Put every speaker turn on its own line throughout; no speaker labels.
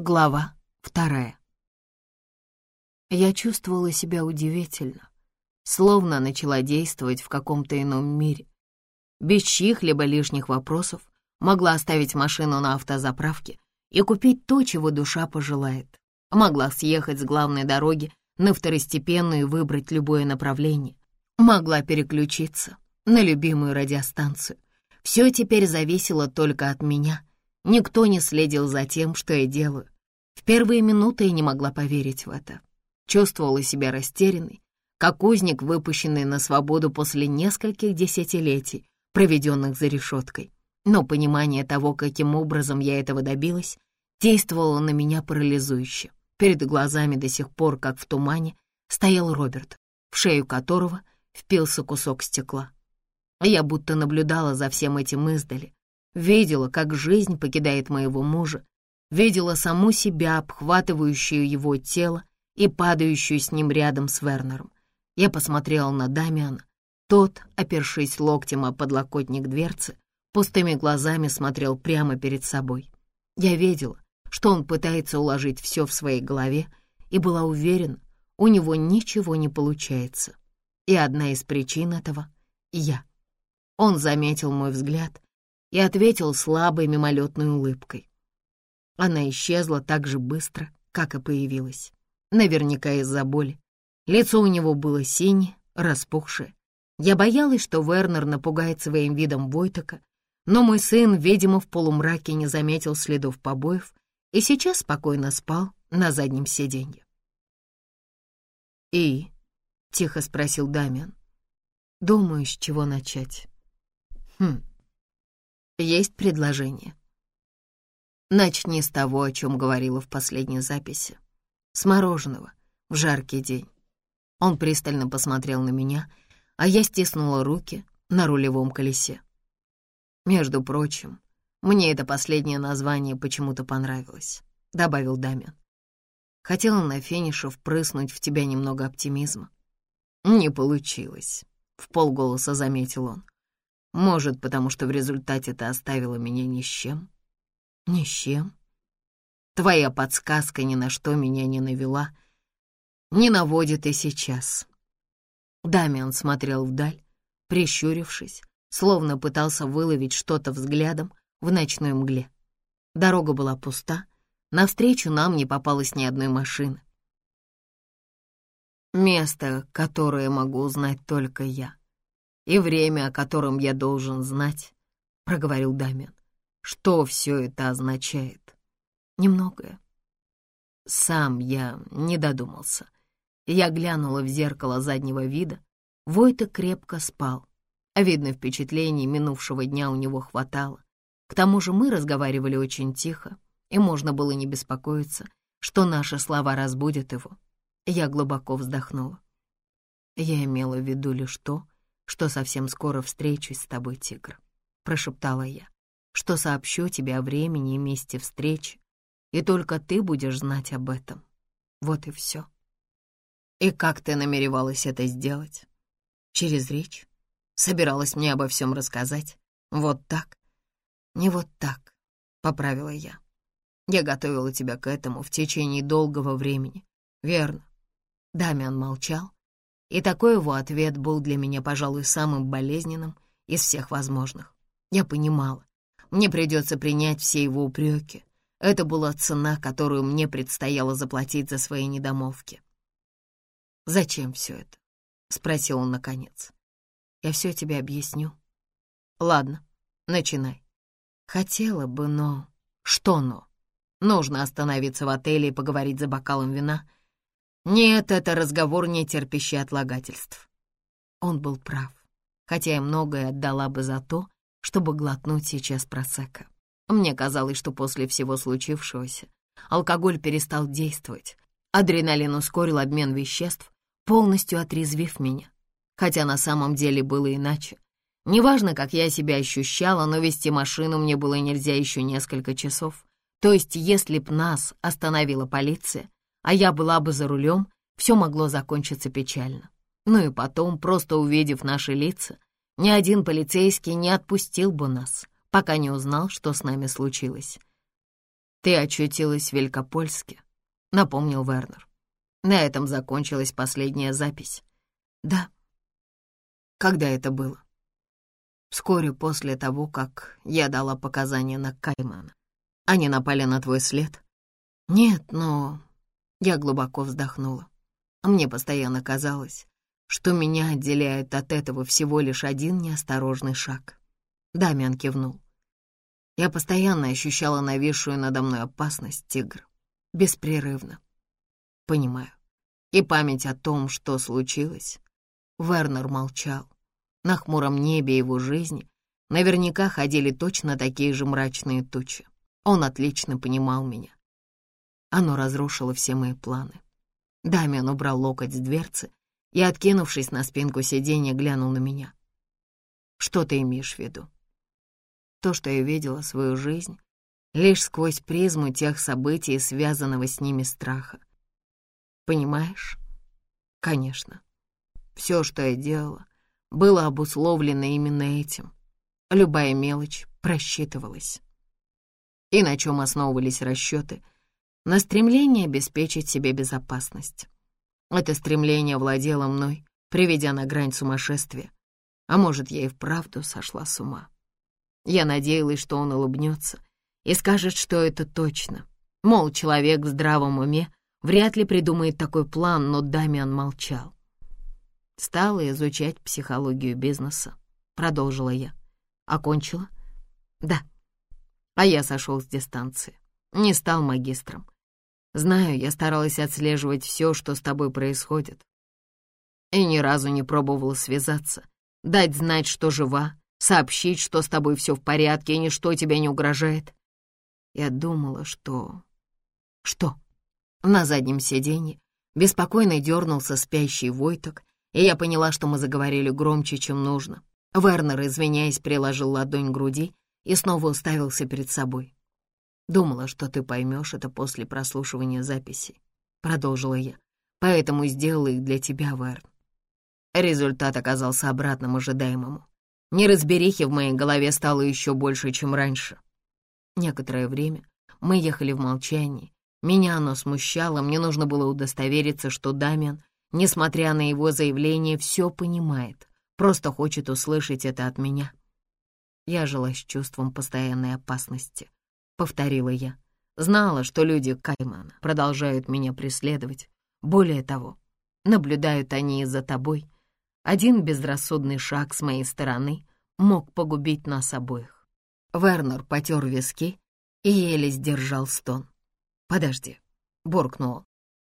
Глава вторая. Я чувствовала себя удивительно, словно начала действовать в каком-то ином мире. Без чьих-либо лишних вопросов могла оставить машину на автозаправке и купить то, чего душа пожелает. Могла съехать с главной дороги на второстепенную и выбрать любое направление. Могла переключиться на любимую радиостанцию. Все теперь зависело только от меня — Никто не следил за тем, что я делаю. В первые минуты я не могла поверить в это. Чувствовала себя растерянной, как узник, выпущенный на свободу после нескольких десятилетий, проведенных за решеткой. Но понимание того, каким образом я этого добилась, действовало на меня парализующе. Перед глазами до сих пор, как в тумане, стоял Роберт, в шею которого впился кусок стекла. Я будто наблюдала за всем этим издали, видела, как жизнь покидает моего мужа, видела саму себя, обхватывающую его тело и падающую с ним рядом с Вернером. Я посмотрела на Дамиана. Тот, опершись локтем о подлокотник дверцы, пустыми глазами смотрел прямо перед собой. Я видела, что он пытается уложить все в своей голове, и была уверена, у него ничего не получается. И одна из причин этого — я. Он заметил мой взгляд и ответил слабой мимолетной улыбкой. Она исчезла так же быстро, как и появилась. Наверняка из-за боли. Лицо у него было синее, распухшее. Я боялась, что Вернер напугает своим видом Войтака, но мой сын, видимо, в полумраке не заметил следов побоев и сейчас спокойно спал на заднем сиденье. «И?» — тихо спросил Дамиан. «Думаю, с чего начать». «Хм, есть предложение. Начни с того, о чем говорила в последней записи. С мороженого, в жаркий день. Он пристально посмотрел на меня, а я стиснула руки на рулевом колесе. Между прочим, мне это последнее название почему-то понравилось, добавил Дамин. Хотела на финише впрыснуть в тебя немного оптимизма. Не получилось, в полголоса заметил он. Может, потому что в результате ты оставила меня ни с чем? Ни с чем? Твоя подсказка ни на что меня не навела, не наводит и сейчас. Дамиан смотрел вдаль, прищурившись, словно пытался выловить что-то взглядом в ночной мгле. Дорога была пуста, навстречу нам не попалось ни одной машины. Место, которое могу узнать только я и время, о котором я должен знать», — проговорил Дамин. «Что все это означает?» «Немногое». Сам я не додумался. Я глянула в зеркало заднего вида. Войта крепко спал. Видно, впечатлений минувшего дня у него хватало. К тому же мы разговаривали очень тихо, и можно было не беспокоиться, что наши слова разбудят его. Я глубоко вздохнула. Я имела в виду лишь то, что совсем скоро встречусь с тобой, тигр», — прошептала я, «что сообщу тебе о времени и месте встречи, и только ты будешь знать об этом. Вот и все». «И как ты намеревалась это сделать?» «Через речь. Собиралась мне обо всем рассказать. Вот так?» «Не вот так», — поправила я. «Я готовила тебя к этому в течение долгого времени, верно?» Дамиан молчал, и такой его ответ был для меня, пожалуй, самым болезненным из всех возможных. Я понимала, мне придется принять все его упреки. Это была цена, которую мне предстояло заплатить за свои недомовки. «Зачем все это?» — спросил он наконец. «Я все тебе объясню». «Ладно, начинай». «Хотела бы, но...» «Что но?» «Нужно остановиться в отеле и поговорить за бокалом вина», нет, это разговор, не терпящий отлагательств. Он был прав, хотя я многое отдала бы за то, чтобы глотнуть сейчас просека. Мне казалось, что после всего случившегося алкоголь перестал действовать. Адреналин ускорил обмен веществ, полностью отрезвив меня. Хотя на самом деле было иначе. Неважно, как я себя ощущала, но вести машину мне было нельзя еще несколько часов. То есть, если б нас остановила полиция, а я была бы за рулем, все могло закончиться печально. Ну и потом, просто увидев наши лица, ни один полицейский не отпустил бы нас, пока не узнал, что с нами случилось. Ты очутилась в Великопольске, напомнил Вернер. На этом закончилась последняя запись. Да. Когда это было? Вскоре после того, как я дала показания на Каймана. Они напали на твой след? Нет, но... Я глубоко вздохнула. Мне постоянно казалось, что меня отделяет от этого всего лишь один неосторожный шаг. Дамиан кивнул. Я постоянно ощущала нависшую надо мной опасность тигра. Беспрерывно. Понимаю. И память о том, что случилось. Вернер молчал. На хмуром небе его жизни наверняка ходили точно такие же мрачные тучи. Он отлично понимал меня. Оно разрушило все мои планы. Дамиан убрал локоть с дверцы и, откинувшись на спинку сиденья, глянул на меня. «Что ты имеешь в виду?» То, что я видела свою жизнь, лишь сквозь призму тех событий, связанного с ними страха. Понимаешь? Конечно. Все, что я делала, было обусловлено именно этим. Любая мелочь просчитывалась. И на чем основывались расчеты? На стремлении обеспечить себе безопасность. Это стремление владело мной, приведя на грань сумасшествия. А может, я и вправду сошла с ума. Я надеялась, что он улыбнется и скажет, что это точно. Мол, человек в здравом уме вряд ли придумает такой план, но Дамиан молчал. Стала изучать психологию бизнеса, продолжила я. Окончила? Да. А я сошел с дистанции. Не стал магистром. Знаю, я старалась отслеживать все, что с тобой происходит. И ни разу не пробовала связаться, дать знать, что жива, сообщить, что с тобой все в порядке и ничто тебе не угрожает. Я думала, что... Что? На заднем сиденье беспокойно дернулся спящий Войток, и я поняла, что мы заговорили громче, чем нужно. Вернер, извиняясь, приложил ладонь к груди и снова уставился перед собой. «Думала, что ты поймешь это после прослушивания записей», — продолжила я. «Поэтому сделала их для тебя, Верн». Результат оказался обратным ожидаемому. Неразберихи в моей голове стало еще больше, чем раньше. Некоторое время мы ехали в молчании. Меня оно смущало, мне нужно было удостовериться, что Дамиан, несмотря на его заявление, все понимает, просто хочет услышать это от меня. Я жила с чувством постоянной опасности повторила я. Знала, что люди Каймана продолжают меня преследовать. Более того, наблюдают они за тобой. Один безрассудный шаг с моей стороны мог погубить нас обоих. Вернер потер виски и еле сдержал стон. «Подожди», — буркнул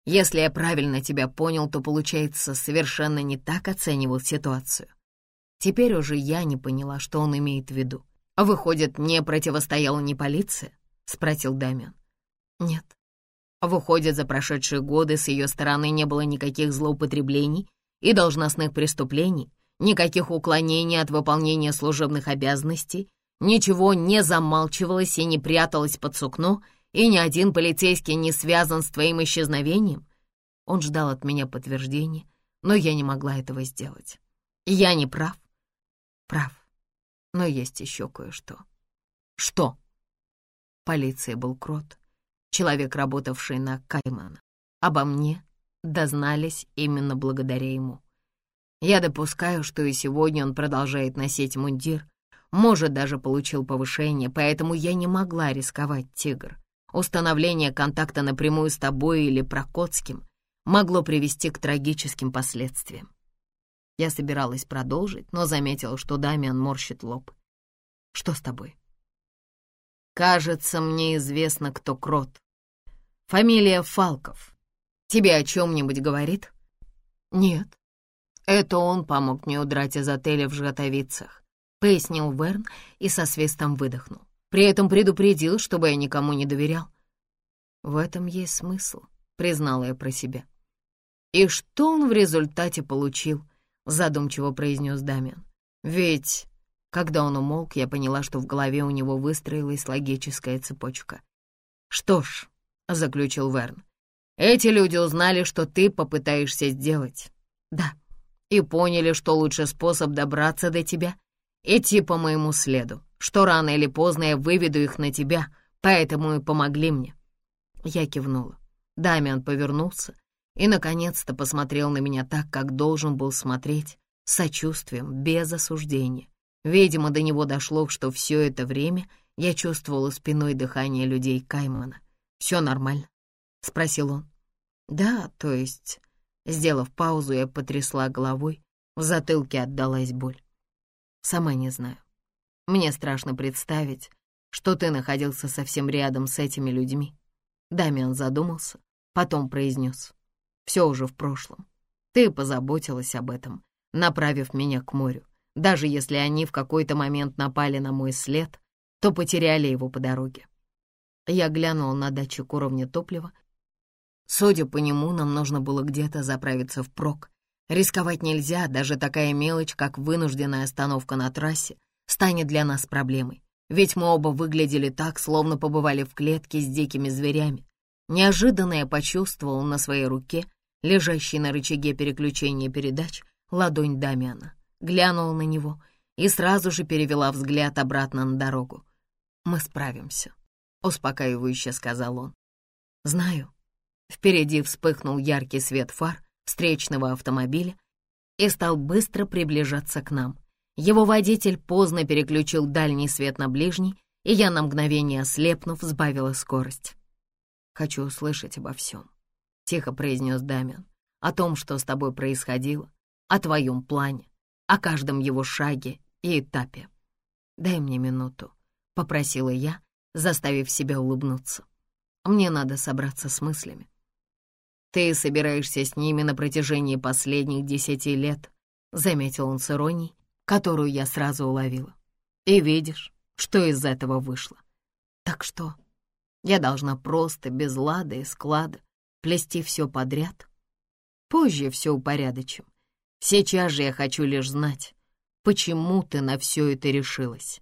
«Если я правильно тебя понял, то, получается, совершенно не так оценивал ситуацию». Теперь уже я не поняла, что он имеет в виду. Выходит, не противостояла ни полиция, — спросил Дамиан. «Нет. Выходит, за прошедшие годы с ее стороны не было никаких злоупотреблений и должностных преступлений, никаких уклонений от выполнения служебных обязанностей, ничего не замалчивалось и не пряталось под сукно, и ни один полицейский не связан с твоим исчезновением?» Он ждал от меня подтверждения, но я не могла этого сделать. «Я не прав?» «Прав. Но есть еще кое-что». «Что?» Полиции был Крот, человек, работавший на Каймана. Обо мне дознались именно благодаря ему. Я допускаю, что и сегодня он продолжает носить мундир, может, даже получил повышение, поэтому я не могла рисковать, Тигр. Установление контакта напрямую с тобой или Прокотским могло привести к трагическим последствиям. Я собиралась продолжить, но заметила, что Дамиан морщит лоб. «Что с тобой?» Кажется, мне известно, кто Крот. Фамилия Фалков. Тебе о чем-нибудь говорит? Нет. Это он помог мне удрать из отеля в Жготовицах, пояснил Верн и со свистом выдохнул. При этом предупредил, чтобы я никому не доверял. В этом есть смысл, признала я про себя. И что он в результате получил? Задумчиво произнес Дамиан. Ведь когда он умолк, я поняла, что в голове у него выстроилась логическая цепочка. «Что ж», — заключил Верн, — «эти люди узнали, что ты попытаешься сделать. Да, и поняли, что лучший способ добраться до тебя — идти по моему следу, что рано или поздно я выведу их на тебя, поэтому и помогли мне». Я кивнула. Дамиан повернулся и, наконец-то, посмотрел на меня так, как должен был смотреть, с сочувствием, без осуждения. Видимо, до него дошло, что все это время я чувствовала спиной дыхание людей Каймана. «Все нормально?» — спросил он. «Да, то есть...» Сделав паузу, я потрясла головой, в затылке отдалась боль. «Сама не знаю. Мне страшно представить, что ты находился совсем рядом с этими людьми». Дамиан задумался, потом произнес. «Все уже в прошлом. Ты позаботилась об этом, направив меня к морю. Даже если они в какой-то момент напали на мой след, то потеряли его по дороге. Я глянул на датчик уровня топлива. Судя по нему, нам нужно было где-то заправиться впрок. Рисковать нельзя, даже такая мелочь, как вынужденная остановка на трассе, станет для нас проблемой. Ведь мы оба выглядели так, словно побывали в клетке с дикими зверями. Неожиданно я почувствовал на своей руке, лежащей на рычаге переключения передач, ладонь Дамиана глянула на него и сразу же перевела взгляд обратно на дорогу. «Мы справимся», — успокаивающе сказал он. «Знаю». Впереди вспыхнул яркий свет фар встречного автомобиля и стал быстро приближаться к нам. Его водитель поздно переключил дальний свет на ближний, и я на мгновение ослепнув, сбавила скорость. «Хочу услышать обо всем», — тихо произнес Дамиан, «о том, что с тобой происходило, о твоем плане, о каждом его шаге и этапе. «Дай мне минуту», — попросила я, заставив себя улыбнуться. «Мне надо собраться с мыслями». «Ты собираешься с ними на протяжении последних десяти лет», — заметил он с иронией, которую я сразу уловила. «И видишь, что из этого вышло. Так что я должна просто без лада и склада плести все подряд. Позже все упорядочим. Сейчас же я хочу лишь знать, почему ты на все это решилась.